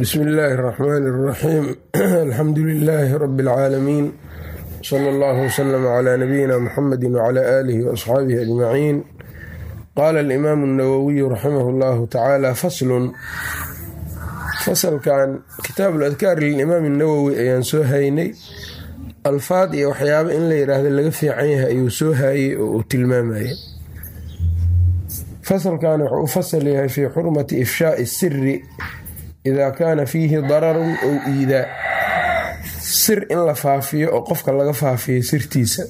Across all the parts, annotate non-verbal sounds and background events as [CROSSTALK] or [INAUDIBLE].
bsmi illaahi اraxmaan [CLEARS THROAT] اraxiim alxamdu lilaahi rabi اlcaalamiin sala allahu wslm cla nabiyina muxamedi wcla aalihi waasxaabihi ajmaciin qaala alimaamu اnawowiyu raximah اllahu tacaala faslun fasalkan kitaabu ladkaar lilimaam اnawowi ayaan soo haynay alfaad iyo waxyaaba in la yidhaahdo laga fiican yahay ayuu soo haayey oo uu tilmaamayay fasalkan wuxuu u fasal yahay fii xurmati ifshaai siri ida kaana fiihi dararun ow iidaa sir in la faafiyo oo qofka laga faafiyo sirtiisa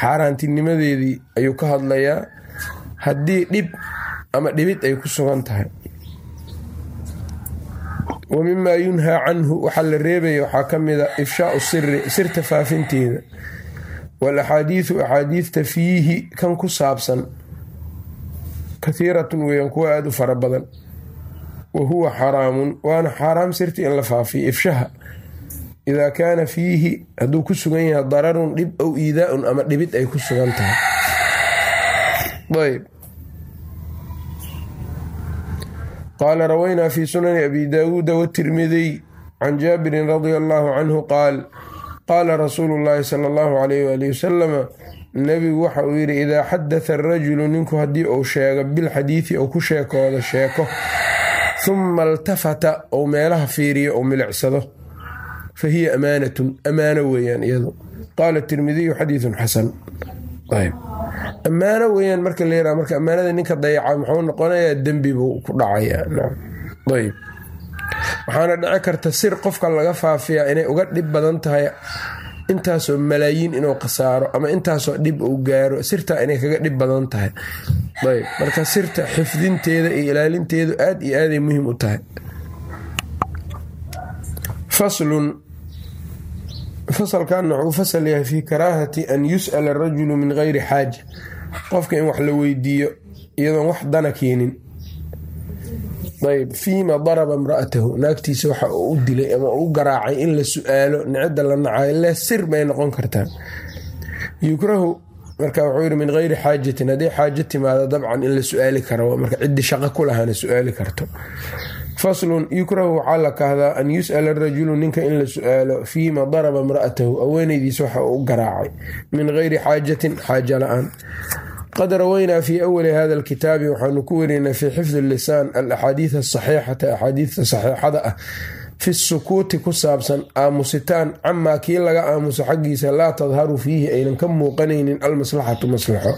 xaaraantinimadeedii ayuu ka hadlayaa haddii dhib ama dhibid ay ku sugan tahay wa mimaa yunhaa canhu waxaa la reebaya waxaa ka mida ifshaau siri sirta faafinteeda wal axaadiidu axaadiidta fiihi kan ku saabsan kahiiratun weeyaan kuwa aada u fara badan wa huwa xaraamun waana xaaraam sirti in la faafiyo ifshaha. Idaa kaana fiihi hadduu ku sugan yahay dararun dhib ow iidaaun ama dhibid ay ku sugan tahay. Ayb qaala rawaynaa fi sunani abi daawuuda watirmidiy can jaabirin radia allaahu canhu qaal qaala rasuulu llaahi sala allahu alayh waali wasalama nebigu waxa uu yidhi idaa xadatha arajulu ninku haddii uu sheego bilxadiidi ou ku sheekooda sheeko huma altafata ou meelaha fiiriyo ou milicsado fa hiya amaanatun amaano weeyaan iyadu. Qaala tirmidiyu xadiidun xasan. Ammaano weeyaan marka yara marka ammaanada ninka dayaca muxuu noqonayaa dembi buu ku dhacayaa. Ayb waxaana dhici karta sir qofka laga faafiyaa inay uga dhib badan tahay intaasoo malaayiin inuu khasaaro ama intaasoo dhib uu gaaro sirtaa inay kaga dhib badan tahay. Ayb marka sirta xifdinteeda iyo ilaalinteedu aad iyo aaday muhiim u tahay. Faslun fasalkan wuxuu fasal yahay fii karaahati an yus'ala arajulu min geyri xaaja. Qofka in wax la weydiiyo iyadoon wax dana keenin ayb fiima daraba imra'atahu. Naagtiisa waxa uu u dilay ama u garaacay in la su'aalo nicida la nacayo le sir bay noqon kartaa yukrahu marka wuxuu yidhi min geyri xaajatin. Hadday xaajo timaado dabcan in la su'aali karo marka ciddi shaqo ku lahana su'aali karto. Faslun yukrahu waxaa la kahdaa an yus'ala arajulu ninka in la su'aalo fiima daraba imra'atahu. Haweenaydiisa waxa uu u garaacay. Min geyri xaajatin xaajo la'aan qad rawaynaa fii awali hada alkitaabi waxaanu ku werinay fii xifdi lisaan alaxaadiid asaxiixata axaadiidta saxiixada ah fi sukuuti ku saabsan aamusitaan camaa kii laga aamuso xaggiisa laa tadharu fiihi aynan ka muuqanaynin almaslaxatu maslaxo.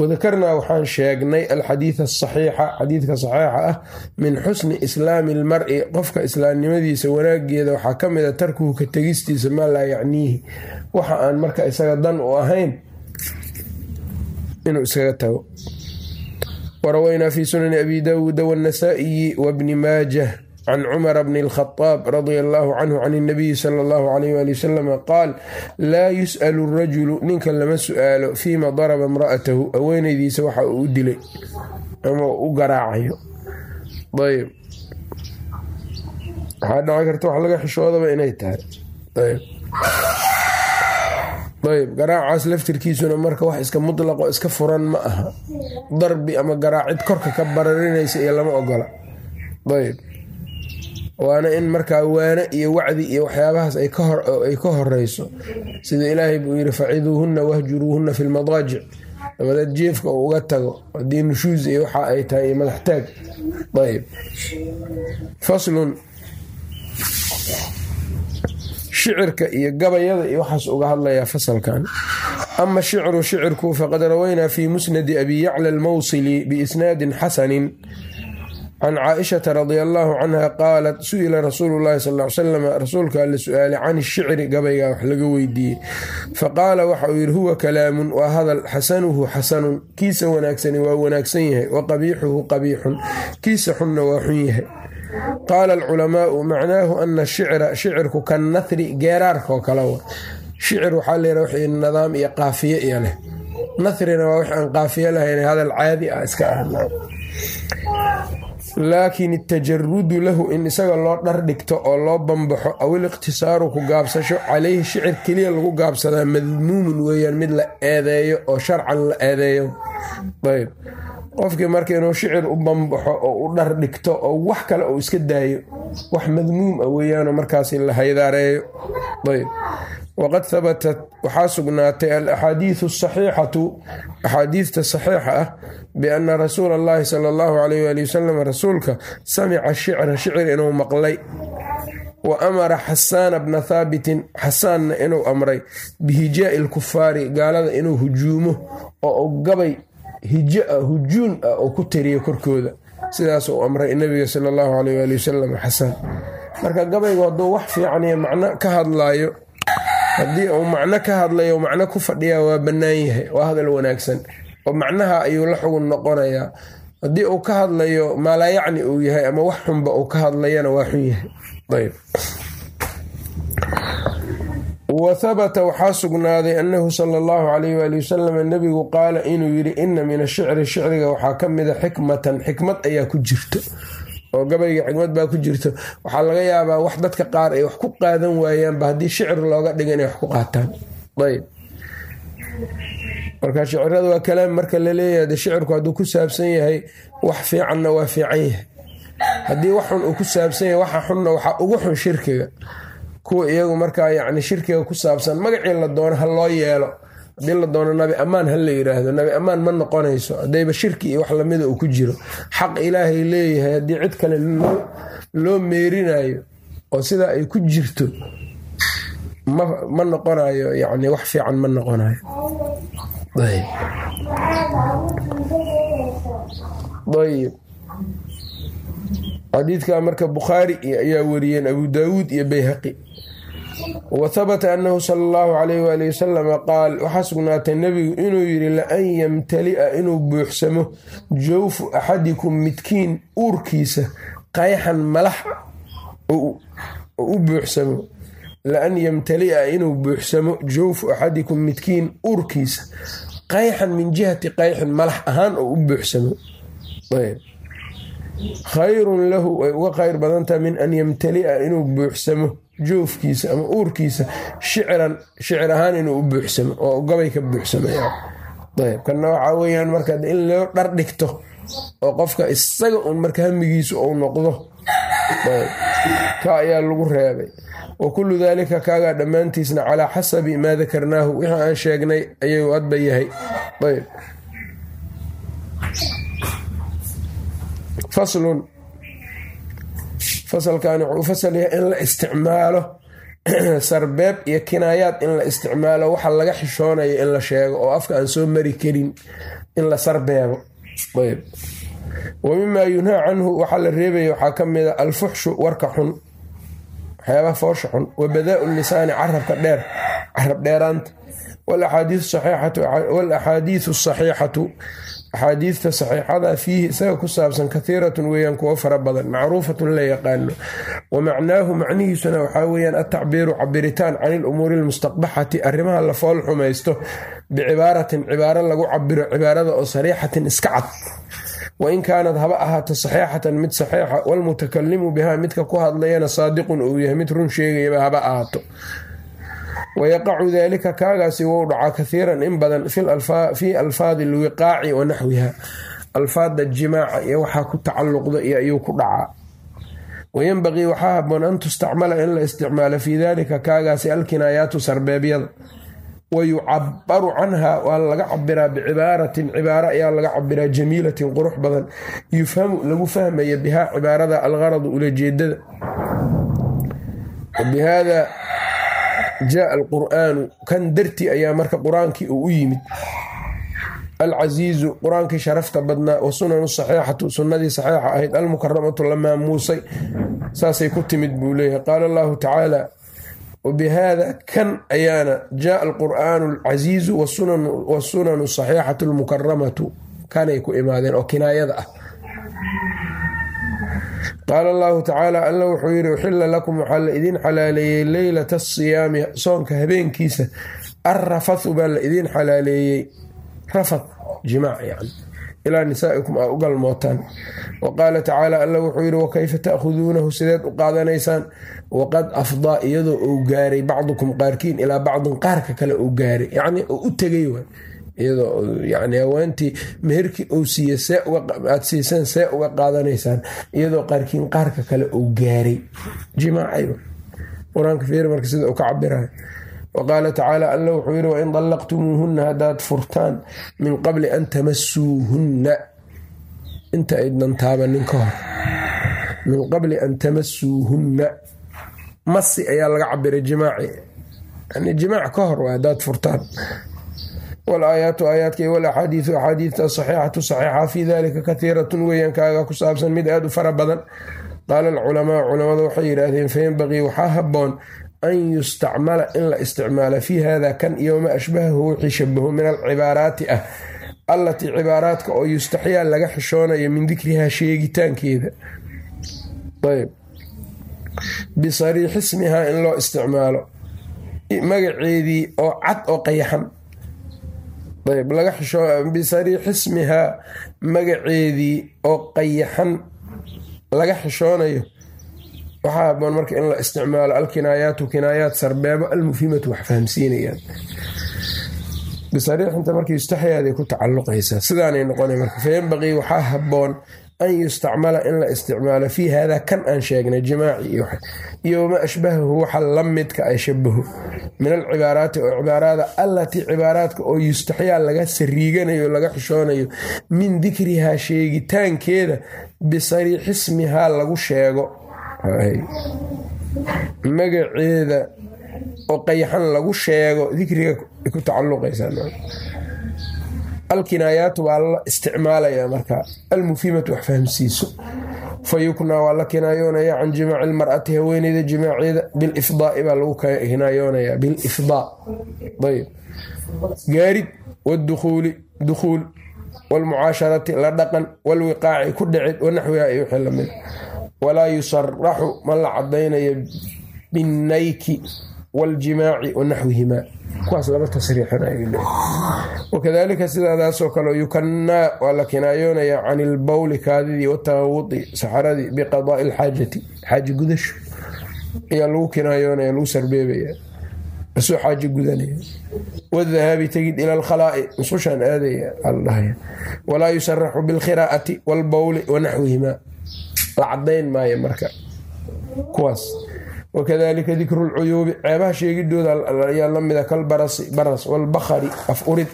Wadakarnaa waxaan sheegnay alxadiid asaxiixa xadiidka saxiixa ah min xusni islaami almari qofka islaamnimadiisa wanaageeda waxaa ka mida tarkuhu ka tegistiisa maa laa yacniihi. Waxa aan marka isaga dan u ahayn inuu iskaga tago warawaynaa fi sunani abi daawuuda wanasaa-iyi wabni maajah can cumara bni alkhadaab radia allaahu canhu can inabiyi sala allahu calayh ali wasalam qaal laa yus'alu arajulu ninka lama su'aalo fiima daraba imra'atahu haweenaydiisa waxa uu u dilay ama u garaacayo ayb waxaa dhacan karta wax laga xishoodaba inay tahay ayb garaacaas laftirkiisuna marka wax iska mutlaqo iska furan ma aha. Darbi ama garaacid korka ka bararinaysa iyo lama ogola. Ayb. Waana in markaa waane iyo wacdi iyo waxyaabahaas ay ka horeyso. Sida ilaahay buu yiri faciduuhunna wahjuruuhunna fi lmadaajic dabadeed jeefka uu uga tago haddii nushuus iyo waxa ay tahay iyo madax taag ayb. Faslun shicirka iyo gabayada iyo waxaas uga hadlayaa fasalkan. Ama shicru shicirku faqad rawaynaa fi musnadi abi yacla almawsili biisnaadin xasanin can caaishata radia allaahu canha qaalat su'ila rasuulu llahi sal l salam rasuulkaa la su'aalay can ishicri gabaygaa wax laga weydiiyey. Faqaala waxa uu yidhi huwa kalaamun waa hadal xasanuhu xasanun kiisa wanaagsani waa wanaagsan yahay wa qabiixuhu qabiixun kiisa xunna waa xun yahay qaala alculamaau macnaahu ana shicra shicirku kan nahri geeraarkaoo kale shicir waxaa layra w nidaam iyo qaafiye iyo leh nathrina waa wix aan qaafiye lahayn hadal caadi ah iska ah laakin itajarudu lahu in isaga loo dhar dhigto oo loo bambaxo aw iliqtisaaru ku gaabsasho caleyhi shicir keliya lagu gaabsadaa madmuumun weeyaan mid la eedeeyo oo sharcan la eedeeyo ayb qofkii marka inuu shicir u bambaxo oo u dhar dhigto oo wax kale uu iska daayo wax madmuum a weeyaanoo markaasi la haydaareeyo. Ayb. Waqad habatat waxaa sugnaatay alaxaadiidu asaxiixatu axaadiista saxiixa ah biana rasuula allahi sala allahu alayh waali wasalam rasuulka samica shicra shicir inuu maqlay. Wa amara xasaana bna thaabitin xasaanna inuu amray bihijaa'i lkufaari gaalada inuu hujuumo oo u gabay hijo ah hujuun ah oo ku tiriyo korkooda. Sidaas uu amray nabiga sala allahu alayh waali wasalam xasaan marka gabaygu hadduu wax fiican macno ka hadlaayo haddii uu macno ka hadlayo macno ku fadhiyaa waa bannaan yahay waa hadal wanaagsan. Oo macnaha ayuu la xugun noqonayaa haddii uu ka hadlayo maalayacni uu yahay ama wax xunba uu ka hadlayana waa xun yahay. Ayb wa habata waxaa sugnaaday annahu sala allahu calayh waali wasalam nebigu qaala inuu yidhi ina min ashicri shicriga waxaa ka mida xikmatan xikmad ayaa ku jirto. Oo gabayga xikmad baa ku jirto. Waxaa laga yaabaa wax dadka qaar ay wax ku qaadan waayaanba haddii shicir looga dhiga inay wax ku qaataan. Ayb marka shicirada waa kalaam marka la leeyahay de shicirku hadduu ku saabsan yahay wax fiicanna waa fiican yahay. Haddii wax xun uu ku saabsan yahay waxa xunna waxaa ugu xun shirkiga kuwa iyagu markaa yacni shirkiga ku saabsan magacii la doono ha loo yeelo haddii la doono nabi ammaan ha la yiraahdo nabi ammaan ma noqonayso haddayba shirki iyo wax lamida uu ku jiro. Xaq ilaahay leeyahay haddii cid kale loo meerinayo oo sidaa ay ku jirto ma noqonayo yani wax fiican ma noqonayo. Ayb xadiidka marka bukhaari ayaa wariyeen abu daawuud iyo bayhaqi wa habata annahu sala allahu calayh waali wasalama qaal waxaa sugnaatay nebigu inuu yidhi la-an yamtali'a inuu buuxsamo jawfu axadikum midkiin uurkiisa qayxan malax oo u buuxsamo. La-an yamtali'a inuu buuxsamo jawfu axadikum midkiin uurkiisa qayxan min jihati qayxin malax ahaan oo u buuxsamo. Khayrun lahu way uga khayr badantaha min an yamtali'a inuu buuxsamo joofkiisa ama uurkiisa shicran shicir ahaan inuu u buuxsamo oo gabay ka buuxsamaya ayb kana waxaa weyaan marka in loo dhar dhigto oo qofka isaga uun marka hamigiisu uu noqdo ka ayaa lagu reebay. Wa kullu daalika kaagaa dhammaantiisna calaa xasabi maa dakarnaahu wixii aan sheegnay ayuu adba yahay. Ayb fasalkani wuxuu u fasal yahay in la isticmaalo [CLEARS THROAT] sarbeeb iyo kinaayaad in la isticmaalo. Waxa laga xishoonayo in la sheego oo afka aan soo mari karin in la sarbeebo. Ayb. Wa mimaa yunhaa canhu waxaa la reebaya waxaa ka mida alfuxshu warka xun. Waxyaabaha foosha xun. Wa badaau lisaani carabka dheer carab dheeraanta. Walaxaadiisu asaxiixatu axaadiista saxiixada fiihi isaga ku saabsan kathiiratun weeyaan kuwo fara badan macruufatun la yaqaano. Wa macnaahu macnihiisuna waxaa weyaan atacbiiru cabiritaan can ilumuuri lmustaqbaxati arrimaha la fool xumaysto bicibaaratin cibaaro lagu cabiro cibaarada oo sariixatin iska cad. Wain kaanad haba ahaato saxiixatan mid saxiixa walmutakalimu bihaa midka ku hadlayana saadiqun uu yahay mid run sheegayaba haba ahaato wayaqacu dalika kaagaasi wou dhacaa kathiiran in badan fii alfaadi alwiqaaci wa naxwiha alfaada jimaaca iyo waxaa ku tacalluqda iyo ayuu ku dhacaa wayenbaqii waxaa haboon an tustacmala in la isticmaalo fii dalika kaagaasi alkinaayaatu sarbeebyada wayucabaru canha waa laga cabiraa bicibaaratin cibaaro ayaa laga cabiraa jamiilatin qurux badan yufhamu lagu fahmaya bihaa cibaarada algaradu ulajeedada jaa alqur'aanu kan darti ayaa marka qur'aankii uu u yimid. Alcasiizu qur'aankii sharafta badnaa wa sunanu saxiixatu sunnadii saxiixa ahayd almukaramatu la maamuusay saasay ku timid buu leeyahay. Qaala allahu tacaala wabihaada kan ayaana jaa alqur'aanu alcasiizu wasunanu saxiixatu almukaramatu kanay ku imaadeen oo kinaayada ah qaala allahu tacaala alla wuxuu yidhi uxila lakum waxaa la idiin xalaaleeyey leylata asiyaami soonka habeenkiisa. Arrafathu baa la idiin xalaaleeyey. Rafath jimaac yani ilaa nisaa'ikum aa u galmootaan. Wa qaala tacaala alla wuxuu yidhi wakayfa ta'khuduunahu? Sideed u qaadanaysaan. Waqad afdaa iyadoo uu gaaray bacdukum qaarkiin ilaa bacdin qaarka kale uu gaaray. Yacnii uu u tegay waay iyadoo yani haweentii meherkii uu siiye aad siiseen see uga qaadanaysaan iyadoo qaarkiin qaarka kale uu gaaray. Jimaacay qur'aanka fiir marka sida uu ka cabirayo wa tacaala alla wuxuu yidhi wain dallaqtumuuhunna haddaad furtaan min qabli an tamasuuhunna inta aydnan taabanin ka hor. Min qabli an tamasuuhunna masi ayaa laga cabiray jimaaci. Yani jimaac ka hor waa haddaad furtaan walaayaatu aayaadka walaxaadiidu axaadiidta asaxiixatu saxiixa fii dalika kathiiratun weeyaan kaaga ku saabsan mid aad u fara badan qaala alculamaa culamadu waxay yidhaahdeen fayanbaqii waxaa habboon an yustacmala in la isticmaala fii hada kan iyo ma ashbahahu wixii shabahu min alcibaaraati ah allatii cibaaraadka oo yustaxyaa laga xishoonayo min dikrihaa sheegitaankeeda bisariixi ismihaa in loo isticmaalo magaceedii oo cad oo qayaxan ayb laga xishoo bisariixi ismihaa magaceedii oo qayaxan laga xishoonayo. Waxaa haboon marka in la isticmaalo alkinaayaatu kinaayaat sarbeebo almufhimatu wax fahamsiinayaan. Bisariixinta marka yustaxyaaday ku tacaluqaysaa sidaanay noqona marka fayanbaqii waxaa haboon an yustacmala in la isticmaalo fii hada kan aan sheegnay jimaaci iyo wama ashbahahu waxa la midka ay shabaho min alcibaaraati oo cibaarada allatii cibaaraadka oo yustaxyaa laga sariiganayo laga xishoonayo min dikrihaa sheegitaankeeda bisariixismihaa lagu sheego magaceeda oo qayaxan lagu sheego dikriga ku tacaluqaysaa alkinaayaatu waa la isticmaalaya marka. Almufhimatu wax fahamsiiso fa yuknaa waa la kinaayoonaya can jimaaci lmar'ati haweeneyda jimaaceeda bilifdaai baa lagu kinaayoonaya bilifdaa. Ayb gaarid wdukhuuli dukhuul waalmucaasharati la dhaqan walwiqaaci ku dhicid wanaxwiha iyo wixii la mid walaa yusaraxu ma la cadaynayo binnayki waljimaaci wanaxwihimaa kuwaas lama tasriixinayo wakadalika sidaadaasoo kale yukanaa waa la kinaayoonaya can ilbowli kaadidii watawawudi saxaradii biqadaai alxaajati xaaji gudasho ayaa lagu kinaayoonaya lagu sarbeebaya asoo xaaji gudanaya wadahaabi tegid ila alkhalaa'i musushaan aadaya aldhahaya walaa yusaraxu bilkhiraa'ati walbowli wanaxwihimaa la cadayn maayo marka kuwaas wakadalika dikru lcuyuubi ceebaha sheegidooda ayaa lamida kalbarasi baras walbakhari af urid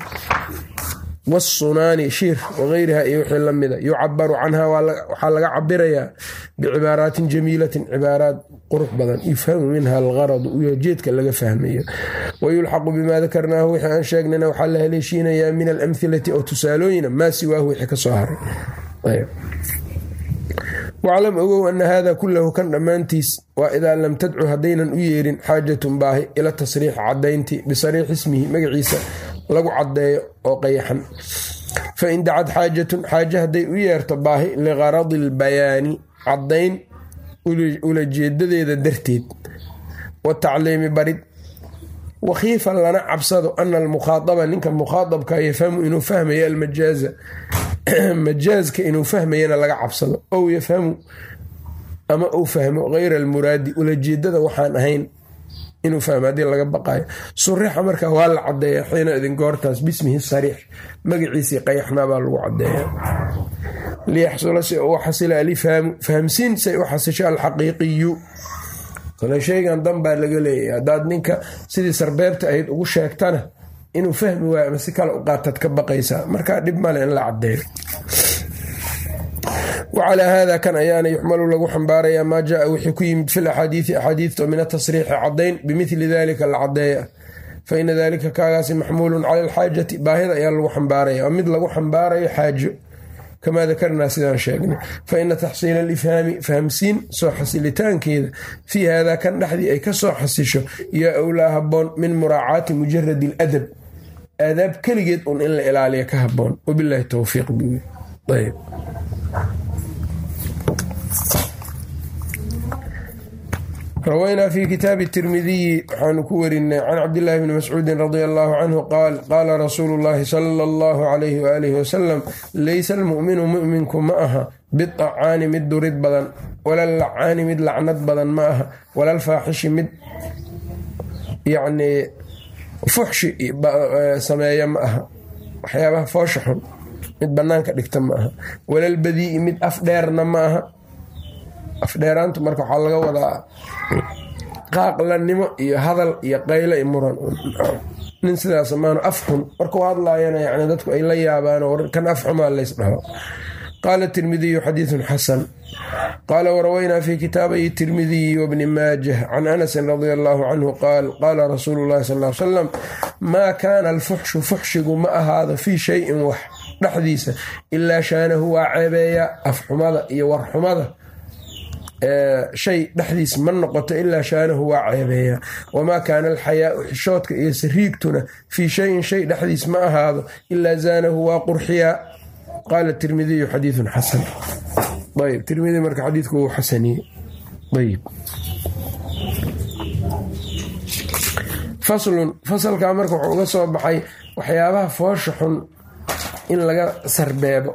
wasunaani shiir wagayriha iyo wixii lamida yucabaru canha waxaa laga cabirayaa bicibaaraatin jamiilatin cibaaraad qurux badan yufhamu minha algaradu ujeedka laga fahmayo wayulxaqu bimaa dakarnaahu wixii aan sheegnayna waxaa la haleeshiinayaa min alamhilati oo tusaalooyina maa siwaahu wixii ka soo haray waclam ogow ana hada kulahu kan dhammaantiis waa idaa lam tadcu haddaynan u yeerin xaajatun baahi ila tasriixi cadayntii bisariixi ismihi magaciisa lagu caddeeyo oo qayaxan fain dacad xaajatun xaaje hadday u yeerto baahi ligaradi lbayaani caddayn ulajeedadeeda darteed watacliimi barid wakhiifan lana cabsado ana almukhaadaba ninka mukhaadabka yafhamu inuu fahmayo almajaaza [CLEARS THROAT] majaazka inuu fahmayana laga cabsado ow yafhamu ama uu fahmo gayra almuraadi ulajeedada waxaan ahayn inuu fahmo haddii laga baqayo surixa marka waa la cadeeya xiina idin goortaas bismihi sariix magaciisii qayaxnaa baa lagu cadeeya liyaxsula si u xasila alifhaamu fahamsiin say u xasisho alxaqiiqiyu. Kale shaygan dan baa laga leeyahy haddaad ninka sidii sarbeebta ahayd ugu sheegtana inuu fahmi waayo ama si kale u qaataad ka baqaysaa markaa dhib male in la cadeeyo wacalaa haada kan ayaana yuxmalu lagu xambaarayaa maa jaaa wixii ku yimid fi laxaadiidi axaadiidta min atasriixi cadayn bimili dalika la cadeeya fa ina dalika kaagaasi maxmuulun cala alxaajati baahida ayaa lagu xambaaraya. Waa mid lagu xambaarayo xaajo kamaa dakarnaa sidaan sheegnay. Fa ina taxsiila alifhaami fahamsiin soo xasilitaankeeda fii haadaa kan dhexdii ay ka soo xasisho yaa owlaa haboon min muraacaati mujaradi aladab aadaab keligeed un in la ilaaliya ka haboon wabilaahi towfiiq ayb rawaynaa fi kitaabi tirmidiyi waxaanu ku warinay can cabdillaahi bni mascuudin radia allaahu canhu qaal qaala rasuulu llaahi sala allahu calayhi waaalihi wasalam leysa almu'minu mu'minku ma aha bidacaani mid durid badan walalacaani mid lacnad badan ma aha walalfaaxishi mid yacnii fuxshi sameeya ma aha. Waxyaabaha foosha xun mid banaanka dhigta ma aha. Walal badii'i mid af dheerna ma aha. Afdheeraantu marka waxaa laga wadaa qaaqlanimo iyo hadal iyo qaylo iyo muran. Nin sidaas maanu af xun markuu hadlaayana yani dadku ay la yaabaan kan af xumaa lays dhaho qaala tirmidiyu xadiidun xasan qaala warawaynaa fi kitaabayi tirmidiyi wabni maajah can anasin radia allaahu canhu qaal qaala rasuulu llahi sal l salam maa kaana alfuxshu fuxshigu ma ahaado fii shayin wax dhexdiisa ilaa shaanahu waa ceebeeya afxumada iyo warxumada shay dhexdiis ma noqoto ilaa shaanahu waa ceebeeya wamaa kaana alxayaau xishoodka iyo sariigtuna fii shayin shay dhexdiis ma ahaado ilaa zaanahu waa qurxiyaa qaala tirmidiyu xadiidun xasan ayb tirmidi marka xadiidku wuu xasaniyey ayb faslun fasalkaa marka wuxuu uga soo baxay waxyaabaha foosha xun in laga sarbeebo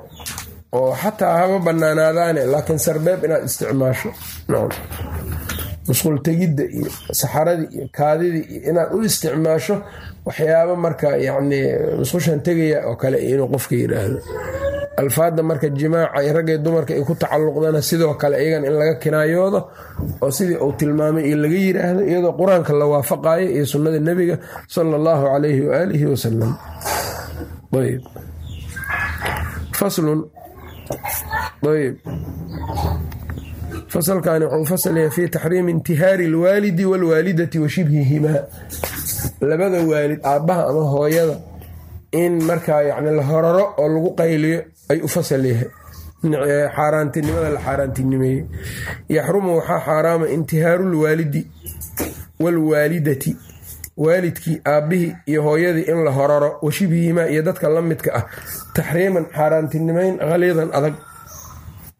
oo xataa haba banaanaadaane laakiin sarbeeb inaad isticmaasho musqul iyo saxaradii iyo kaadidii iyo inaad u isticmaasho waxyaaba marka yacni musqushan tegaya oo kale inuu qofka yidhaahdo. Alfaadda marka jimaaca iyo raggay dumarka ay ku tacalluqdana sidoo kale iyagan in laga kinaayoodo oo sidii uu tilmaamay iyo laga yiraahdo iyadoo qur'aanka la waafaqayo iyo sunnada nebiga sala allahu calayhi waaalihi wasalam ayb faslun. Ayb fasalkani wuxuu fasalaya fi taxriimi intihaari alwaalidi waalwaalidati wa shibhihimaa. Labada waalid aabbaha ama hooyada in markaa yani la horaro oo lagu qayliyo ay u fasal yahay xaaraantinimada la xaaraantinimeeyey. Yaxrumu waxaa xaaraama intihaaruulwaalidi waalwaalidati waalidkii aabbihii iyo hooyadii in la horaro wa shibhihimaa iyo dadka la midka ah. Taxriiman xaaraantinimeyn khaliidan adag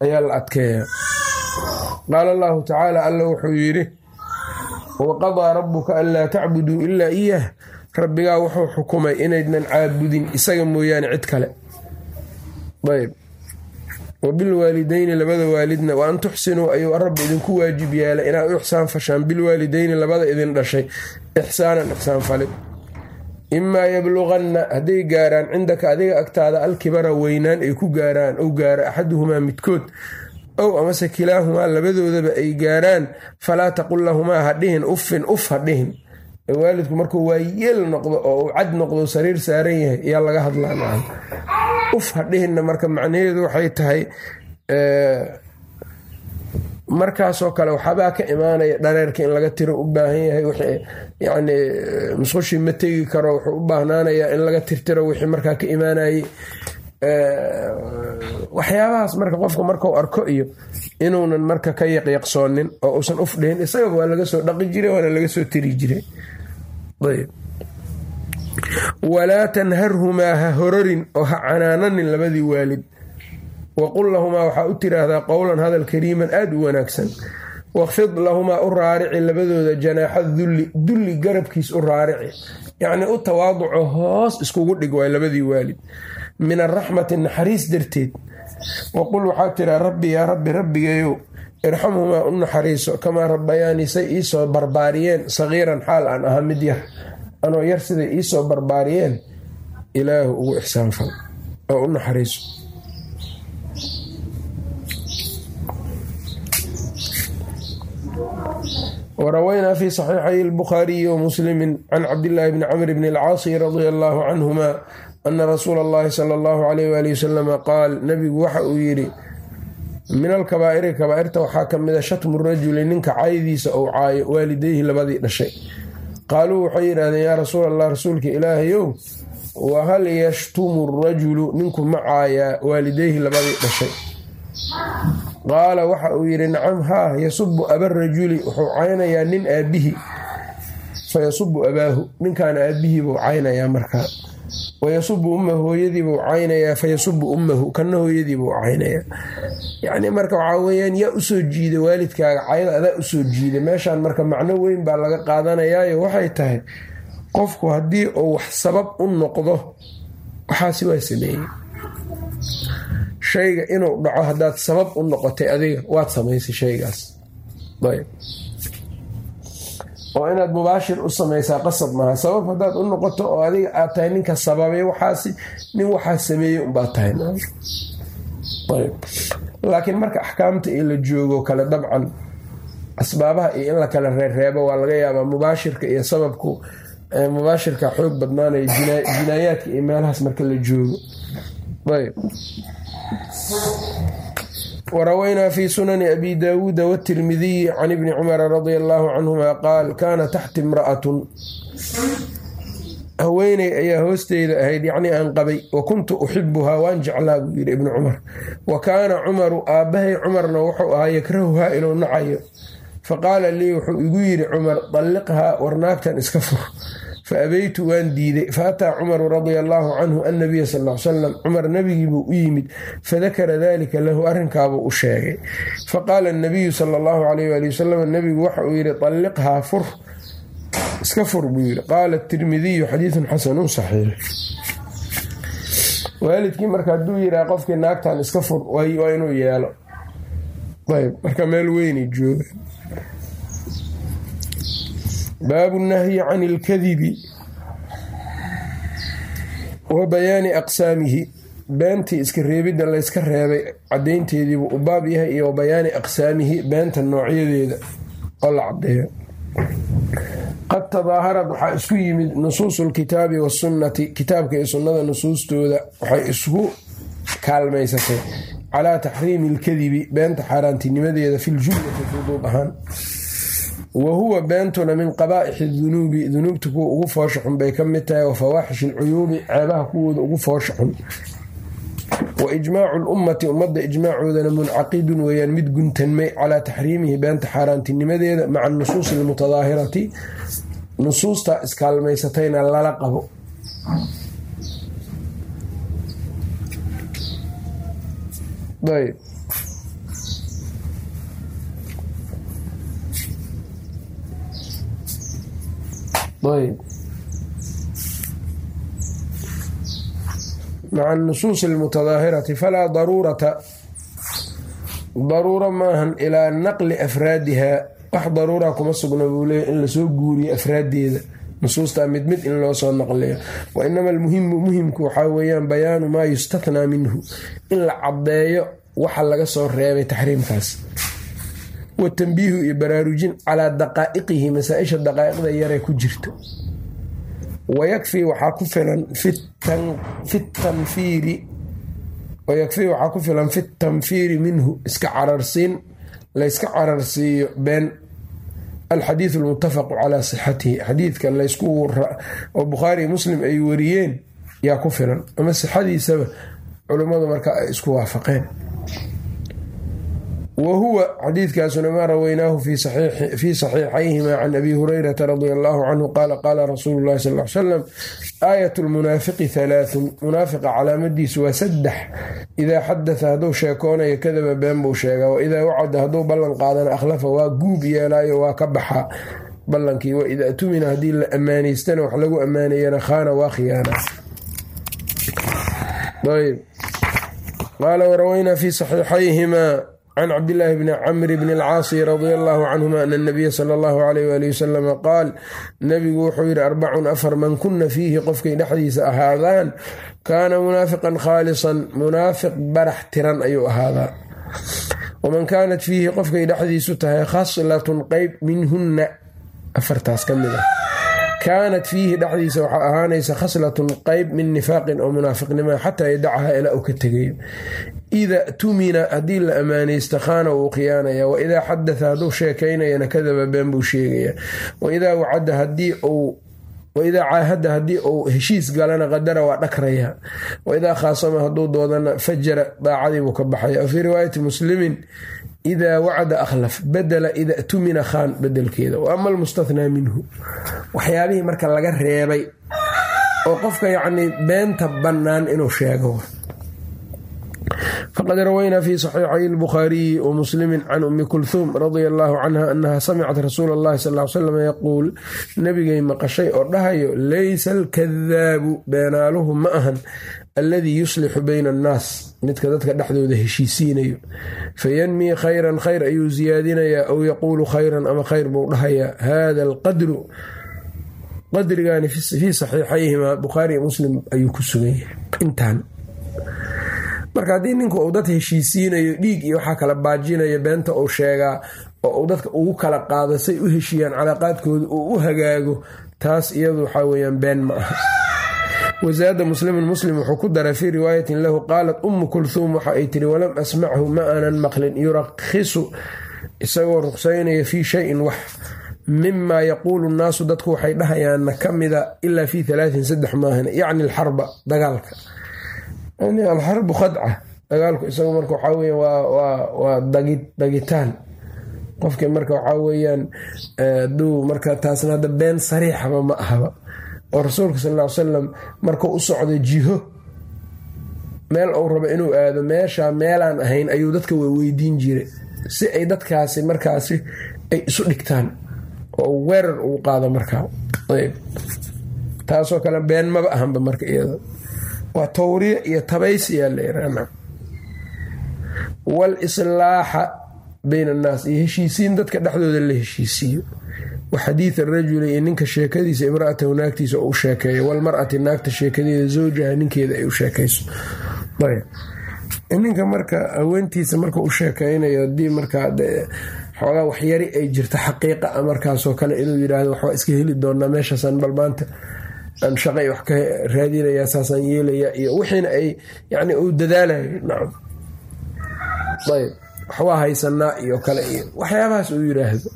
ayaa la adkeeyaa qaala allahu tacaala alla wuxuu yidhi waqadaa rabuka anlaa tacbuduu ilaa iyaah rabbigaa wuxuu xukumay inaydnan caabudin isaga mooyaane cid kale. Ayb. Wabilwaalideyni labada waalidna wa an tuxsinuu ayuu rabbi idinku waajib yeelay inaad u ixsaan fashaan bilwaalideyni labada idin dhashay ixsaanan ixsaan falid imaa yabluqanna hadday gaaraan cindaka adiga agtaada alkibara weynaan ay ku gaaraan ou gaaro axaduhumaa midkood ow amase kilaahumaa labadoodaba ay gaaraan falaa taqul lahumaa ha dhihin uffin uf ha dhihin. Waalidku markuu waa yeel noqdo oo uu cad noqdo sariir saaran yahay ayaa laga hadlaa uf ha dhihinna marka macnaheedu waxay tahay markaasoo kale waxaabaa ka imaanaya dhareerka in laga tiro u baahan yahay yani musqushii ma tegi karo wuxuu u baahnaanayaa in laga tirtiro wixii markaa ka imaanayay waxyaabahaas marka qofka markau arko iyo inuunan marka ka yaqyaqsoonin oo uusan uf dhihin isagaba waa laga soo dhaqi jiray waana laga soo tiri jiray. Walaa tanharhumaa ha hororin oo ha canaananin labadii waalid. Waqul lahumaa waxaa u tiraahdaa qowlan hadal kariiman aada u wanaagsan. Waqfid lahumaa u raarici labadooda janaaxa dulli dulli garabkiis u raarici yacnii u tawaaduco hoos iskugu dhig waay labadii waalid. Min araxmati naxariis darteed waqul waxaa tiraa rabbi yaa rabbi rabbigeeyow irxamhumaa u naxariiso kamaa rabbayaanii say iisoo barbaariyeen sagiiran xaal aan ahaa mid yar anoo yar siday iisoo barbaariyeen ilaahu ugu ixsaanfal oo u naxariiso warawaynaa fi saxiixay albukhaariyi wa muslimi can cabdillaahi bni camr bni alcaasi radia allaahu canhuma ana rasuula allahi sala allahu alayh waali wasalama qaal nabigu waxa uu yidhi min alkabaa'iri kabaa'irta waxaa ka mida shatmu rajuli ninka caydiisa ou caayo waalidayhi labadii dhashay qaaluu waxay yidhahdeen yaa rasuul allah rasuulka ilaahayow wahal yashtumu rajulu ninku ma caayaa waalidayhi labadii dhashay qaala waxa uu yidhi nacam haa yasubu abarajuli wuxuu caynayaa nin aabbihi. Fa yasubu abaahu ninkaana aabbihiibuu caynayaa markaa wayasubu ummahu hooyadiibuu caynayaa fayasubu ummahu kana hooyadiibuu caynayaa. Yacnii marka waxaa weyaan yaa u soo jiida waalidkaaga cayda adaa u soo jiida meeshaan marka macno weyn baa laga qaadanayaayo waxay tahay qofku haddii uu wax sabab u noqdo waxaasi waa sameeyey shayga inuu dhaco haddaad sabab u noqotay adiga waad samaysay shaygaas. Oo inaad mubaashir u samaysaa qasab maaha. Sabab haddaad u noqoto oo adiga aad tahay ninka sababay waxaasi nin waxaa sameeyey unbaad tahay. Laakiin marka axkaamta in la joogo kale dabcan asbaabaha iyo in la kala reereebo waa laga yaabaa mubaashirka iyo sababku mubaashirka xoog badnaanaya jinaayaadka iyo meelahaas marka la joogo warawaynaa fi sunani abi daawuuda wtirmidiyi can ibni cumara radia allaahu canhuma qaal kaana taxti imra'atun haweeney ayaa hoosteyda ahayd yacnii aan qabay wa kuntu uxibuhaa waan jeclaa buu yidhi ibni cumar wa kaana cumaru aabbahay cumarna wuxuu ahaa yakrahuhaa inuu nacayo faqaala lii wuxuu igu yidhi cumar dalliqhaa warnaagtan iska fur fa abaytu waan diiday faataa cumaru radia allaahu canhu annabiya sal l salam cumar nabigiibuu u yimid fadakara dalika lahu arrinkaabuu u sheegay faqaala anabiyu sala allahu alayh waali wasalam nabigu waxa uu yidhi dalliqhaa fur iska fur buu yidhi qaala tirmidiyu xadiidun xasanun saxiix waalidkii marka hadduu yidhaha qofkii naagtan iska fur waa inuu yeelo ayb marka meel weynay jooga baabu nahyi can ilkadibi wa bayaani aqsaamihi beentii iska reebidda layska reebay cadaynteediibuu u baab yahay iyo bayaani aqsaamihi beenta noocyadeeda oo la cadeeyo qad tadaaharad waxaa isku yimid nusuusu lkitaabi wasunnati kitaabka iyo sunnada nusuustooda waxay isku kaalmaysatay calaa taxriimi alkadibi beenta xaaraantinimadeeda fi ljumlati fuduud ahaan wa huwa beentuna min qabaa'ixi dunuubi dunuubta kuwa ugu foosha xun bay ka mid tahay wa fawaaxish alcuyuubi ceebaha kuwooda ugu foosha xun wa ijmaacu lummati ummadda ijmaacoodana muncaqidun weeyaan mid guntanmay calaa taxriimihi beenta xaaraantinimadeeda maca nusuusi almutadaahirati nusuusta iskaalmaysatayna lala qabo. Ayb ayb maca anusuusi almutadaahirati falaa daruurata daruuro maahan ilaa naqli afraadihaa wax daruura kuma sugna buu leeya in la soo guuriyo afraaddeeda nusuustaa mid mid in loo soo naqliyo wa inama almuhimu muhimku waxaa weeyaan bayaanu maa yustathnaa minhu in la caddeeyo waxa laga soo reebay taxriimkaas watanbiihu iyo baraarujin calaa daqaa'iqihi masaa-isha daqaa'iqda yaree ku jirta wayakfii waxaa ku filan fi tanfiiri wayakfii waxaa ku filan fi tanfiiri minhu iska cararsiin layska cararsiiyo been. Alxadiidu almuttafaqu calaa sixatihi xadiidka laysku oo bukhaari muslim ay wariyeen yaa ku filan. Ama sixadiisaba culummadu marka ay isku waafaqeen wa huwa xadiidkaasuna maa rawaynaahu fii saxiixayhima can abi hurayrata radia allaahu canhu qaala qaala rasuulu llahi sal l salam aayat lmunaafiqi halaathun munaafiqa calaamadiisu waa saddex. Idaa xadatha hadduu sheekoonayo kadaba been buu sheegaa. Wa idaa wacada hadduu ballan qaadana akhlafa waa guub yeelaayo waa ka baxa. Ballankii wa idaa tumina haddii la ammaanaystana wax lagu ammaanayana khaana waa khiyaana. Qaala warawaynaa fi saxiixayhima can cabdillaahi bni camri bni alcaasi radia allaahu canhuma ana anabiya sala allahu alayh waali wasalama qaal nabigu wuxuu yidhi arbacun afar man kuna fiihi qofkay dhexdiisa ahaadaan kaana munaafiqan khaalisan munaafiq barax tiran ayuu ahaadaa waman kaanat fiihi qofkay dhexdiisu tahay khaslatun qeyb minhunna afartaas ka mid ah kaanat fiihi dhexdiisa waxaa ahaanaysa khaslatun qeyb min nifaaqin oo munaafiqnima xataa yadacaha ilaa uu ka tegayo ida tumina haddii la ammaanaysta khaana wuu khiyaanaya wa idaa xadatha hadduu sheekaynayana kadaba been buu sheegaya waidaa wacada haddii uu waidaa caahada haddii uu heshiis galana qadara waa dhakraya waidaa khaasama hadduu doodana fajara daacadii buu ka baxaya o fii riwaayati muslimin idaa wacada akhlaf badela ida tumina khaan bedelkeeda ama almustathnaa minhu waxyaabihii marka laga reebay oo qofka yacnii beenta bannaan inuu sheego faqad rawaynaa fi saxiixay lbukhaariyi wa can umi kulhuum radia allaahu canha anaha samicat rasuula allahi sal l slam yaquul nabigay maqashay oo dhahayo laysa alkadaabu beenaaluhu ma ahan alladii yuslixu bayna annaas midka dadka dhexdooda heshiisiinayo. Fayanmii khayran khayr ayuu siyaadinayaa aw yaquulu khayran ama khayr buu dhahayaa hada alqadru. Qadrigaani fii saxiixayhimaa bukhaari muslim ayuu ku sugan yahay intaan. Marka haddii ninku uu dad heshiisiinayo dhiig iyo waxaa kala baajinayo beenta uu sheegaa oo uu dadka ugu kala qaado say u heshiiyaan calaaqaadkooda uu u hagaago taas iyadu waxaa weyaan been ma aha wasaada muslimun muslim wuxuu ku daray fii riwaayatin lahu qaalat ummu kulhuum waxa ay tiri walam asmachu ma aanan maqlin. Yurakhisu isagoo ruqsaynaya fii shayin wax mimaa yaquulu nnaasu dadku waxay dhahayaanna ka mida ilaa fii alaatin saddex maahan yacni alxarba dagaalka. Alxarbu khadca dagaalku isagu marka waxaa weya waa dagitaan. Qofkii marka waxaa weyaan aduu marka taasna hadda been sariixaba ma ahaba oo rasuulka sal ll ly markuu u socdo jiho meel uu rabo inuu aado meesha meelaan ahayn ayuu dadka waweydiin jiray si ay dadkaasi markaasi ay isu dhigtaan oo weerar uu qaado markaa. Taasoo kale been maba ahanba marka iyada. Waa tawriya iyo tabaysiyaa la yirahna wal islaaxa annaas iyo heshiisiin dadka dhexdooda la heshiisiiyo wa xadiid arajuli iyo ninka sheekadiisa imraatahu naagtiisa u sheekeeyo walmar'ati naagta sheekadeeda zawjaha ninkeeda ay u sheekayso. Ninka marka haweentiisa marka u sheekeynayo haddii markaa xoogaa waxyari ay jirto xaqiiqa a markaasoo kale inuu yidhaahdo waxbaa iska heli doonaa meeshaasaan bal maanta aan shaqay wax ka raadinayaa saasaan yeelayaa iyo wixiina ay yani uu dadaalayo. Nacam. Ayb waxbaa haysanaa iyo kale iyo waxyaabahaas uu yiraahdo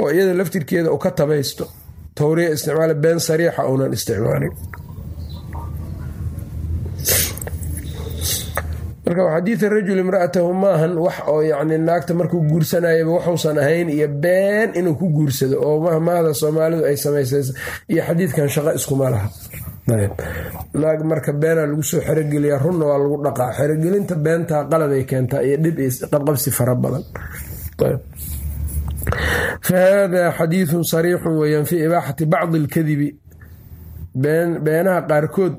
oo iyada laftirkeeda uu ka tabaysto tawriya isticmaala been sariixa uunan isticmaalin. Marka xadiida rajul imraatahu maahan wax oo yani naagta markuu guursanayaba waxuusan ahayn iyo been inuu ku guursado oo mahmaada soomaalidu ay samaysay iyo xadiidkan shaqo iskuma laha naag marka beenaa lagu soo xerogeliyaa runna waa lagu dhaqaa. Xerogelinta beentaa qaladay keentaa iyo dhib qabqabsi fara badan. Fahada xadiidun sariixun weyaan fii ibaaxati bacdi alkadibi. Beenaha qaarkood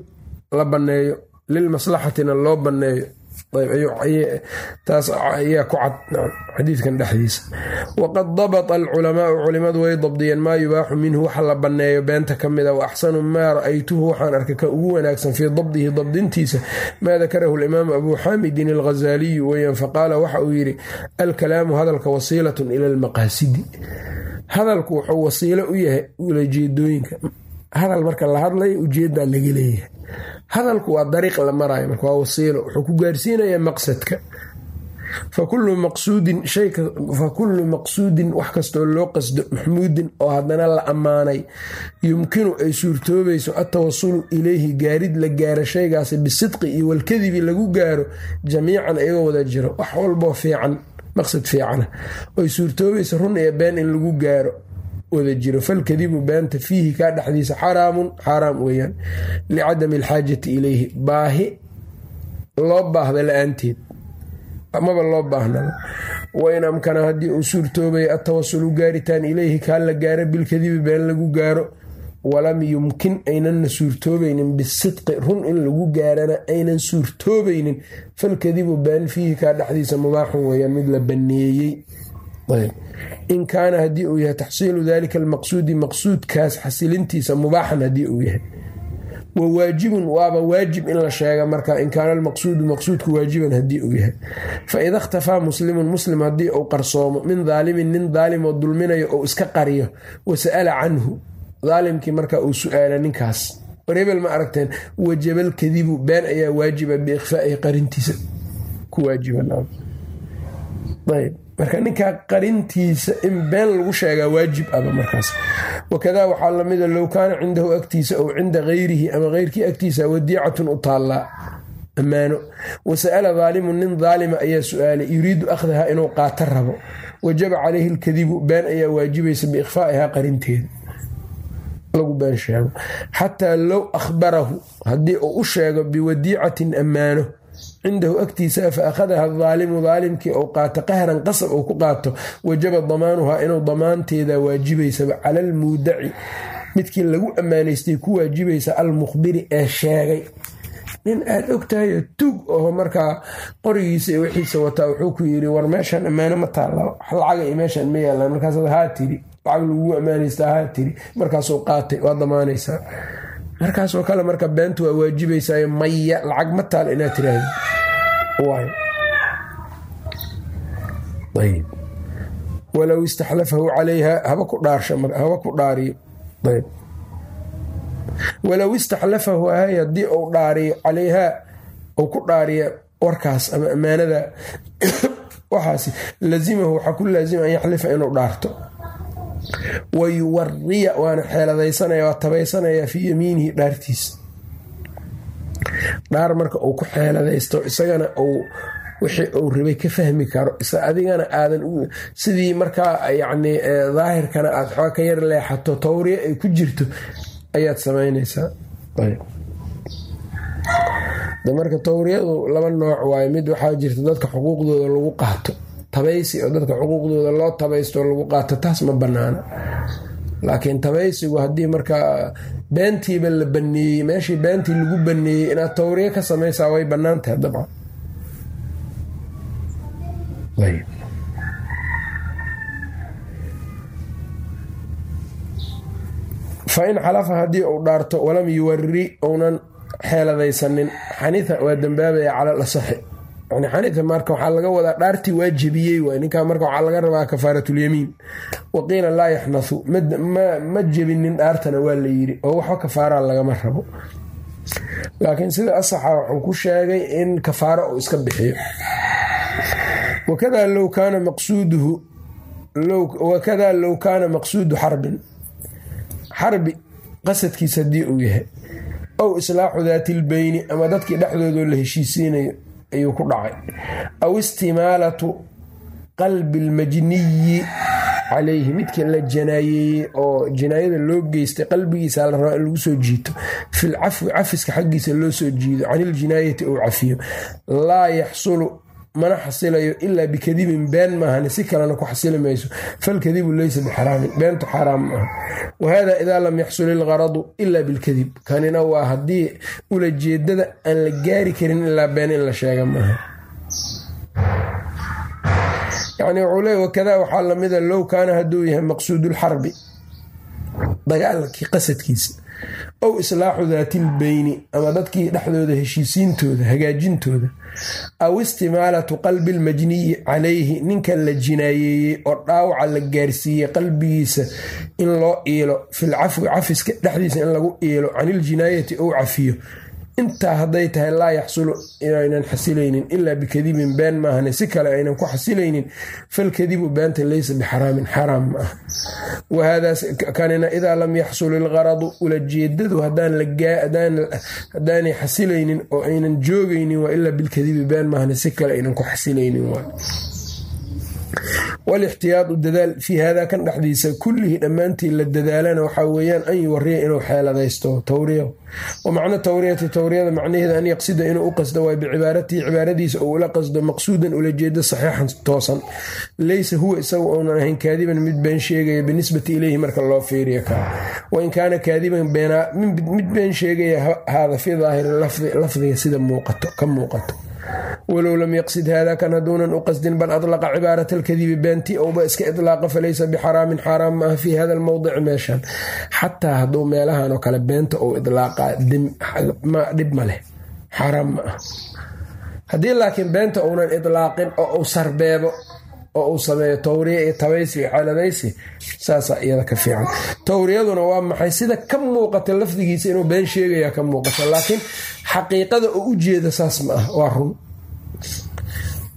la banneeyo lilmaslaxatina loo banneeyo taas ayaa ku cad xadiidkan dhexdiisa. Waqad dabata alculamaau culimadu way dabdiyeen maa yubaaxu minhu waxa la banneeyo beenta ka mida wa axsanu maa ra'aytuhu waxaan arkay ka ugu wanaagsan fii dabdihi dabdintiisa maa dakarahu alimaamu abuu xaamidin alghazaaliyu weyan faqaala waxa uu yidhi alkalaamu hadalka wasiilatun ila almaqaasidi hadalku wuxuu wasiilo u yahay ulajeedooyinka hadal marka la hadlaya u jeedaa laga leeyahay hadalku waa dariiq la maraayo marka waa wasiilo wuxuu ku gaarsiinayaa maqsadka. Fa kullu maqsuudin wax kastoo loo qasdo maxmuudin oo haddana la ammaanay yumkinu ay suurtoobayso atawasulu ilayhi gaarid la gaaro shaygaasi bisidqi iyo walkadibi lagu gaaro jamiican iyagoo wada jiro wax walboo fiican maqsad fiicana oy suurtoobayso run iyo been in lagu gaaro wada jiro. Falkadibu beenta fiihi kaa dhexdiisa xaraamun xaaraam weeyaan licadami alxaajati ilayhi. Baahi loo baahda la'aanteed. Amaba loo baahnaba wain amkana haddii uu suurtoobaya atawasulu gaaritaan ilayhi kaa la gaaro bilkadibi been lagu gaaro walam yumkin aynanna suurtoobaynin bisidqi run in lagu gaarana aynan suurtoobaynin falkadibu been fiihi kaa dhexdiisa mubaaxun weeyaan mid la baneeyey in kaana haddii uu yahay taxsiilu dalika almaqsuudi maqsuudkaas xasilintiisa mubaaxan haddii uu yahay. Wa waajibun waaba waajib in la sheega marka in kaana almaqsuudu maqsuudku waajiban haddii uu yahay. Fa ida ikhtafaa muslimun muslim haddii uu qarsoomo min daalimin nin daalimoo dulminayo ou iska qariyo wa sa'ala canhu daalimkii marka uu su'aala ninkaas. Warebel ma aragteen wajabal kadibu been ayaa waajiba biikhfaaihi qarintiisa. Ku waajiba marka ninkaa qarintiisa in been lagu sheegaa waajib aba markaas. Wakadaa waxaa lamida low kaana cindahu agtiisa ow cinda gayrihi ama keyrkii agtiisa wadiicatun u taallaa ammaano. Wasa'ala daalimun nin daalima ayaa su'aalay yuriidu akhdaha inuu qaato rabo. Wajaba calayhi alkadibu been ayaa waajibaysa biikhfaaihaa qarinteeda lagu been sheego. Xataa low akhbarahu haddii uu u sheego biwadiicatin ammaano cindahu agtiisa fa akhadaha daalimu daalimkii ou qaato qahran qasab uu ku qaato wajaba damaanuhaa inuu damaanteeda waajibaysaba cala almuudaci midkii lagu ammaanaystay ku waajibaysa almukhbiri ee sheegay nin aad ogtahay tug oo markaa qorigiisa wixiisa wataa wuxuu ku yiri war meeshan ammaano ma taalla lacaga iyo meeshan ma yaalaan markaas haa tiri lacag lagugu ammaanaystaa haa tiri markaasuu qaatay waa damaanaysaa markaasoo kale marka beentu waa waajibaysaa maya lacag ma taal inaad tiraahdo walow istaxlafahu calayha haba ku dhaarsha haba ku dhaariyo. Ayb walow istaxlafahu ahay haddii uu dhaariyo calayhaa uu ku dhaariya warkaas ama ammaanada [COUGHS] waxaasi lazimahu waxaa ku laazima an yaxlifa inuu dhaarto wayuwariya waana xeeladaysanaya waa tabaysanaya fii yamiinihi dhaartiisa dhaar marka uu ku xeeladaysto isagana uu wixii uu rabay ka fahmi karo adigana aadan sidii markaa yacni daahirkana aad xooga ka yar leexato tawriya ay ku jirto ayaad samaynaysaa. Marka tawriyadu laba nooc waaye mid waxaa jirta dadka xuquuqdooda lagu qaato tabaysi oo dadka xuquuqdooda loo tabaysto lagu qaato taas ma banaana laakiin tabaysigu haddii markaa beentiiba la baneeyey meeshii beentii lagu baneeyey inaad tawriyo ka samaysaa way bannaan tahay fa in xalafa haddii uu dhaarto walam yuwari uunan xeeladaysanin. Xaniiha waa dambaabaya cala lasaxi xaniiha marka waxaa laga wadaa dhaartii waa jebiyey waay ninkaa marka waxaa laga rabaa kafaaratulyamiin wa qiila laa yaxnahu ma jebinin dhaartana waa la yiri oo waxba kafaaraa lagama rabo. Laakiin sida asaxa wuxuu ku sheegay in kafaaro uu iska bixiyo. Wakada low kaana maqsuudu xarbin. Xarbi qasadkiisa haddii uu yahay. Ow islaaxu daati lbeyni ama dadkii dhexdoodoo la heshiisiinayo ayuu ku dhacay. Aw istimaalatu qalbi almajniyi calayhi midkii la janaayeeyey oo jinaayada loo geystay qalbigiisa la rabaa in lagu soo jiito. Fil cafwi cafiska xaggiisa loo soo jiido. Can iljinaayati ou cafiyo. Laa yaxsulu mana xasilayo ilaa bikadibin been maahan si kalena ku xasili mayso. Falkadibu leysa bixaraamin beentu xaaraam maaha wahada idaa lam yaxsul ilgaradu ila bilkadib. Kanina waa haddii ulajeedada aan la gaari karin ilaa been in la sheega maaha yani wuxuu leey wakadaa waxaa lamida low kaana hadduu yahay maqsuudulxarbi dagaalkii qasadkiisa ow islaaxu daatilbeyni ama dadkii dhexdooda heshiisiintooda hagaajintooda. Aw istimaalatu qalbi almajniyi calayhi ninka la jinaayeeyey oo dhaawaca la gaarsiiyey qalbigiisa in loo iilo fil cafwi cafiska dhexdiisa in lagu iilo caniljinaayati ou cafiyo intaa hadday tahay laa yaxsulu inaynan xasilaynin ilaa bikadibin been maahane si kale aynan ku xasilaynin falkadibu beenta leysa bixaraamin xaraam ma ah wahaadaas kanina idaa lam yaxsul ilgaradu ulajeedadu haddaanay xasilaynin oo aynan joogaynin waa ilaa bilkadibi been maahane si kale aynan ku xasilaynin walixtiyaadu dadaal fii hada kan dhexdiisa kullihii dhammaantii la dadaalana waxaa weeyaan an yuwariya inuu xeeladaysto tawriya wa macno tawriyati tawriyada macnaheeda an yaqsida inuu u qasdo waa bicibaaratihi cibaaradiisa ou ula qasdo maqsuudan ulajeedo saxiixan toosan leysa huwa isagu uunan ahayn kaadiban mid been sheegaya binisbati ileyhi marka loo fiiriyo kaa wain kaana kaadiban mid been sheegaya haada fii daahiri lafdiga sida ka muuqato walow lam yaqsid hada kan hadduunan u qasdin bal adlaqa cibaarat alkadibi beentii ouba iska idlaaqa falaysa bixaraamin xaaraam maaha fii hada almowdici meeshan xataa hadduu meelahan oo kale beenta ou idlaaqa dhib ma leh xaaraam ma ah haddii laakiin beenta uunan idlaaqin oo uu sameeyo tawriya iyo tabaysi iyo xeeladaysi saasaa iyada ka fiican tawriyaduna waa maxay sida ka muuqata lafdigiisa inuu been sheegaya ka muuqata laakiin xaqiiqada oo u jeeda saas ma ah waa run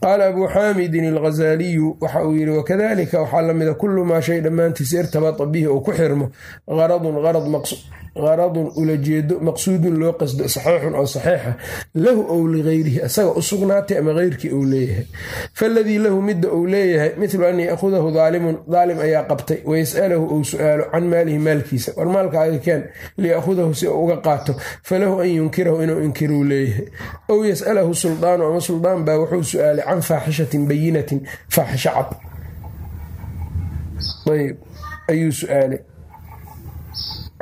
qaala abuu xaamidin alghazaaliyu waxa uu yidhi wakadalika waxaa lamida kullu maa shay dhammaantiis irtabata bihi uu ku xirmo qaradun qaradun ulajeedo maqsuudun loo qasdo saxiixun oo saxiixa lahu ow ligayrihi asaga u sugnaatay ama heyrkii uu leeyahay. Faladii lahu midda uu leeyahay midlu an yaahudahu daalimun daalim ayaa qabtay wayas'alahu uu su'aalo can maalihi maalkiisa. War maalkaaga keen liyaahudahu si uu uga qaato falahu an yunkirahu inuu inkiruu leeyahay. Ow yas'alahu suldaanu ama suldaan baa wuxuu su'aalay can faaxishatin bayinatin faaxisho cad. Ayuu su'aalay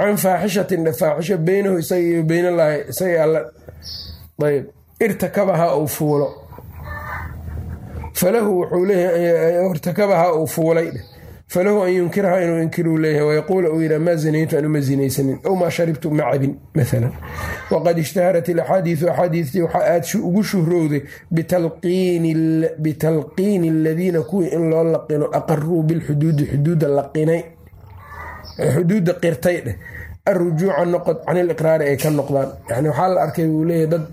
can faaxishatin faaxisho beynahu isaga iyo beynallaahi isaga alla. Ayb. Irtakabaha uu fuulo. Falahu wuxuu leeyahay irtakabaha uu fuulay. Falahu an yunkiraha inuu inkiruu leeyahay wayaquula uu yidha maa zinaytu anuma zinaysanin ow maa sharibtu ma cabin maalan waqad ishtaharat ilaxaadiidu axaadiistii waxaa aad ugu shuhrowday bitalqiini aladiina kuwii in loo laqino aqaruu bilxuduudi xuduudda laqinay xuduudda qirtay dheh arujuuca noqod can iliqraari ay ka noqdaan. Yani waxaa la arkay wuu leeyahy dad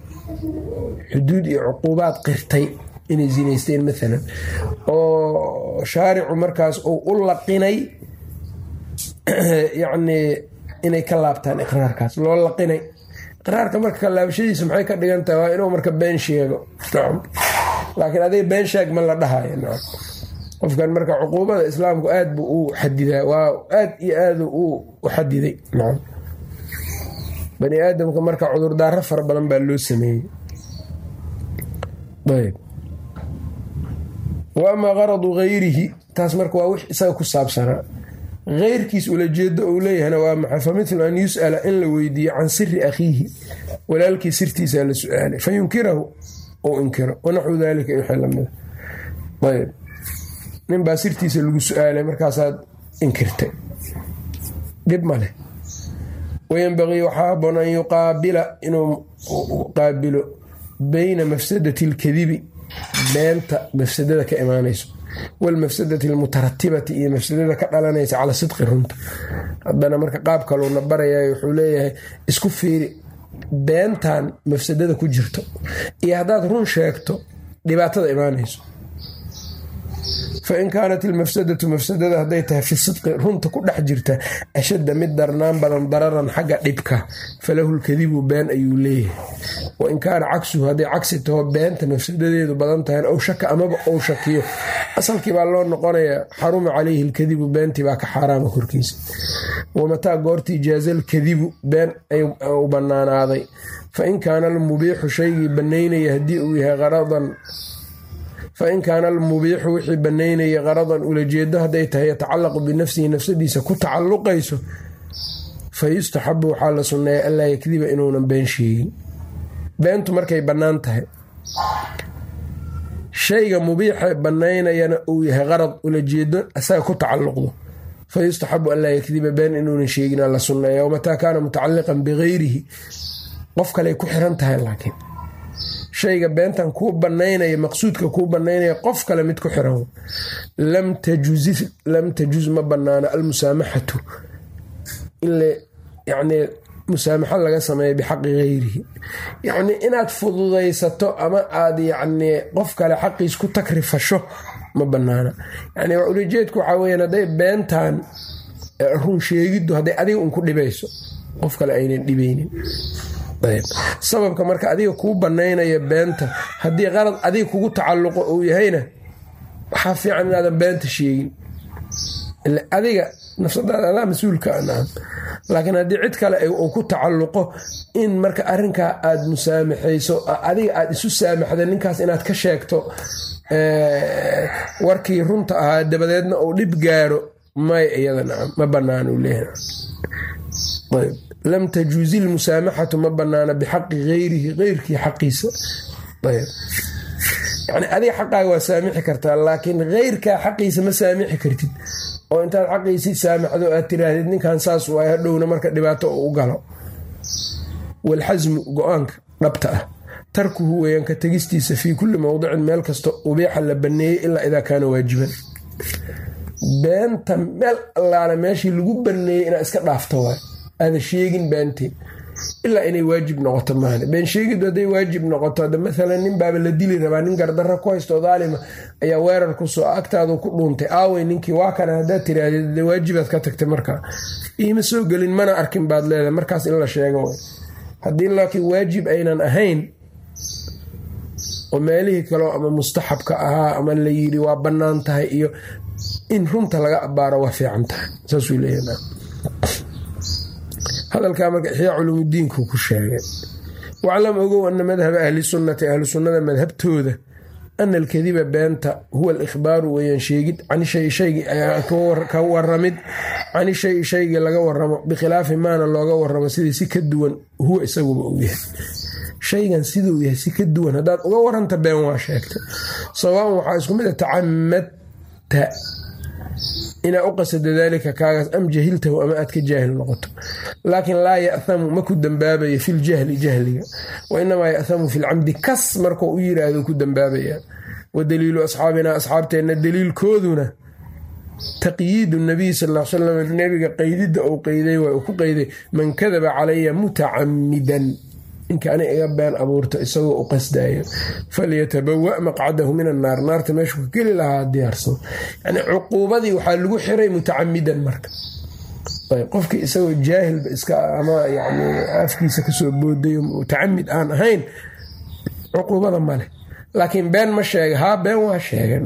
xuduud iyo cuquubaad qirtay inay zinaysteen maalan oo shaaricu markaas uu u laqinay [CLEARS THROAT] yacnii inay ka laabtaan iqraarkaas. Loo laqinay. Iqraarka marka ka laabashadiisa maxay ka dhigan tahay waa inuu marka been sheego. Laakiin adiga been sheeg ma la dhahayo qofkan marka cuquubada islaamku aad buu u xadidaa waa aad iyo aad u xadiday. Bani aadamka marka cudurdaaro fara badan baa loo sameeyey. Wa amaa qaradu gayrihi taas marka waa wix isaga ku saabsanaa keyrkiis ulajeedo uu leeyahana waa maxay? Fa mithlu an yus'ala in la weydiiyo can siri akhiihi. Walaalkii sirtiisaa la su'aalay fa ou inkiro. Wanaxwu dalika iyo wixii ayb nin baa sirtiisa lagu su'aalay markaasaad inkirtay. Dhib ma leh. Wayanbagii waxaa haboon an yuqaabila inuu qaabilo bayna mafsadati alkadibi beenta mafsadada ka imaanayso walmafsadati almutaratibati iyo mafsadada ka dhalanaysa calaa sidqi runta. Haddana marka qaab kaluuna baraya wuxuu leeyahay isku fiiri beentan mafsadada ku jirto. Iyo haddaad run sheegto dhibaatada imaanayso fain kaanat ilmafsadatu mafsadada hadday tahay fi sidqi runta ku dhex jirta ashadda mid darnaan badan dararan xagga dhibka falahu lkadibu been ayuu leeyahay wain kaana cagsuhu hadday cagsi taho beenta mafsadadeedu badan tahay ow shaka amaba ou shakiyo asalkii baa loo noqonayaa xaruma calayhi lkadibu beentii baa ka xaaraama korkiisa wamataa goorti ijaaza lkadibu been u bannaanaaday fain kaana almubiixu shaygii bannaynaya haddii uu yahay qaradan fain kaana almubiixu wixii banaynaya qaradan ulajeedo hadday tahay yatacallaqu binafsihi nafsadiisa ku tacalluqayso fa yustaxabu waxaa la sunneeya anlaa yakdiba inuunan been sheegin beentu markay bannaan tahay shayga mubiixa banaynayana uu yahay qarad ulajeedo asaga ku tacalluqdo fa yustaxabu anlaa yakdiba been inuunan sheegin la sunneeya wamataa kaana mutacalliqan bigayrihi qof kaley ku xiran tahay laakiin shayga beentan kuu banaynaya maqsuudka kuu banaynaya qof kale mid ku xiran. Lam tajuz ma banaano almusaamaxatu in musaamaxo laga sameeya bixaqi gayrihi. Yacni inaad fududaysato ama aad yacni qof kale xaqiis ku takrifasho ma banaana yani ulajeedku waxaa weyaan hadday beentan run sheegiddu hadday adiga un ku dhibayso qof kale aynan dhibaynin sababka marka adiga kuu banaynaya beenta haddii qarad adiga kugu tacalluqo uu yahayna waxaa fiican inaadan beenta sheegin. Adiga nafsadaada adaa mas'uulka anaa laakiin haddii cid kale uu ku tacalluqo in marka arrinkaa aad musaamaxayso adiga aad isu saamaxda ninkaas inaad ka sheegto warkii runta ahaa dabadeedna uu dhib gaaro may iyada ma banaan uu leeyahay lam tajuuzi lmusaamaxatu ma banaana bixaqi gayrihi geyrkii xaqiisa. Yani xaqaaga waa saamixi kartaa laakiin geyrkaa xaqiisa ma saamixi kartid. Oo intaad xaqiisii saamaxdo aad tiraahdid ninkan saas waay hadhowna marka dhibaato u galo. Walxasmu go'aanka dhabta ah. Tarkuhu weeyaan ka tegistiisa fii kulli mowdicin meel kasta ubiixa la baneeyey ilaa idaa kaana waajiban. Beenta meel allaale meeshii lagu baneeyey inaad iska dhaafto waay aada sheegin beentii ilaa inay waajib noqoto maahane been sheegiddu hadday waajib noqoto hadda maalan nin baaba la dili rabaa nin gardarra ku haysto daalima ayaa weerar ku soo agtaadu ku dhuuntay aawey ninkii waa kana haddaad tiraahdeed de waajibaad ka tagtay markaa iima soo gelin mana arkin baad leedahay markaas in la sheego haddii laakiin waajib aynan ahayn oo meelihii kaleo ama mustaxabka ahaa ama la yidhi waa bannaan tahay iyo in runta laga abbaaro waa fiican tahay saasuu leeyahay hadalkaa marka ixyaa culuumudiinku ku sheegay. Waclam ogow ana madhaba ahli sunnati ahlu sunnada madhabtooda ana alkadiba beenta huwa alikhbaaru weyaan sheegid ka waramid cani shay shaygii laga waramo bikhilaafi maana looga waramo sidii si ka duwan huwa isaguba uu yahay. Shaygan siduu yahay si ka duwan haddaad uga waranta been waa sheegtay. Sawaaban waxaa isku mid a tacamadta inaa u qasado daalika kaagaas am jahiltahu ama aad ka jaahil noqoto. Laakiin laa ya'hamu ma ku dambaabayo fi ljahli jahliga. Wa inamaa ya'hamu fi lcamdi kas markuu u yiraahdo ku dambaabaya. Wa daliilu asxaabinaa asxaabteenna daliilkooduna taqyiidu nabiy sal l salam nebiga qeydidda uu qeyday waa uu ku qeyday man kadaba calaya mutacamidan ninka ani iga been abuurta isagoo u qasdayo falyatabawa maqcadahu min annaar. Naarta meeshuu ka geli lahaa diyaarsan yani cuquubadii waxaa lagu xiray mutacamidan marka. Qofkii isagoo jaahilba iska ama yani afkiisa ka soo boodayo mutacamid aan ahayn cuquubada male laakiin been ma sheega haa been waa sheegen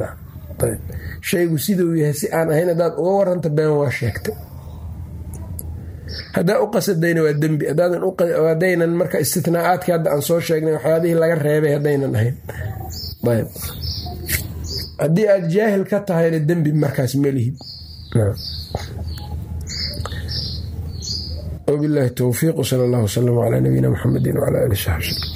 shaygu siduu yahay si aan ahayn haddaad uga waranta been waa sheegtay haddaa u qasadayna waa dembi. Hadaynan marka istitnaacaadki hadda aan soo sheegnay waxyaabihii laga reebay haddaynan ahayn. Haddii aad jaahil ka tahayna dembi markaas melihid wabilahi towfiiq sal allah wslam calaa nabiyina muxamedi wcala ali saxbi